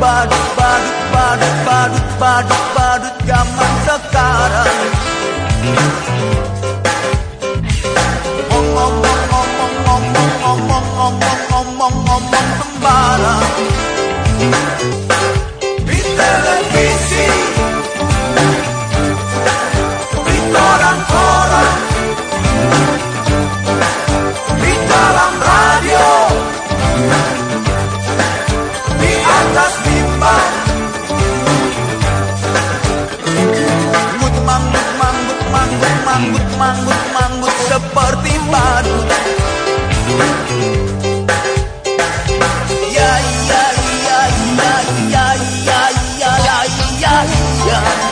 badut badut badut badut badut badut zaman sekarang omong omong omong omong omong omong omong omong sembarang manggut manggut manggut seperti madu ya yeah, yeah, yeah, yeah, yeah, yeah, yeah, yeah.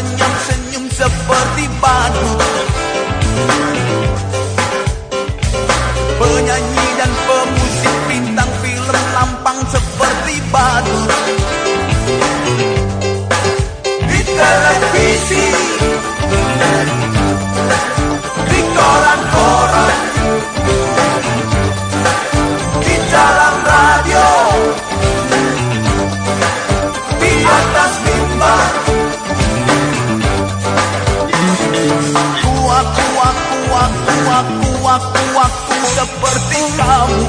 senyum-senyum seperti badut seperti kamu.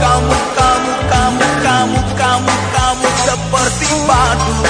Kamu, kamu, kamu, kamu, kamu, kamu seperti batu.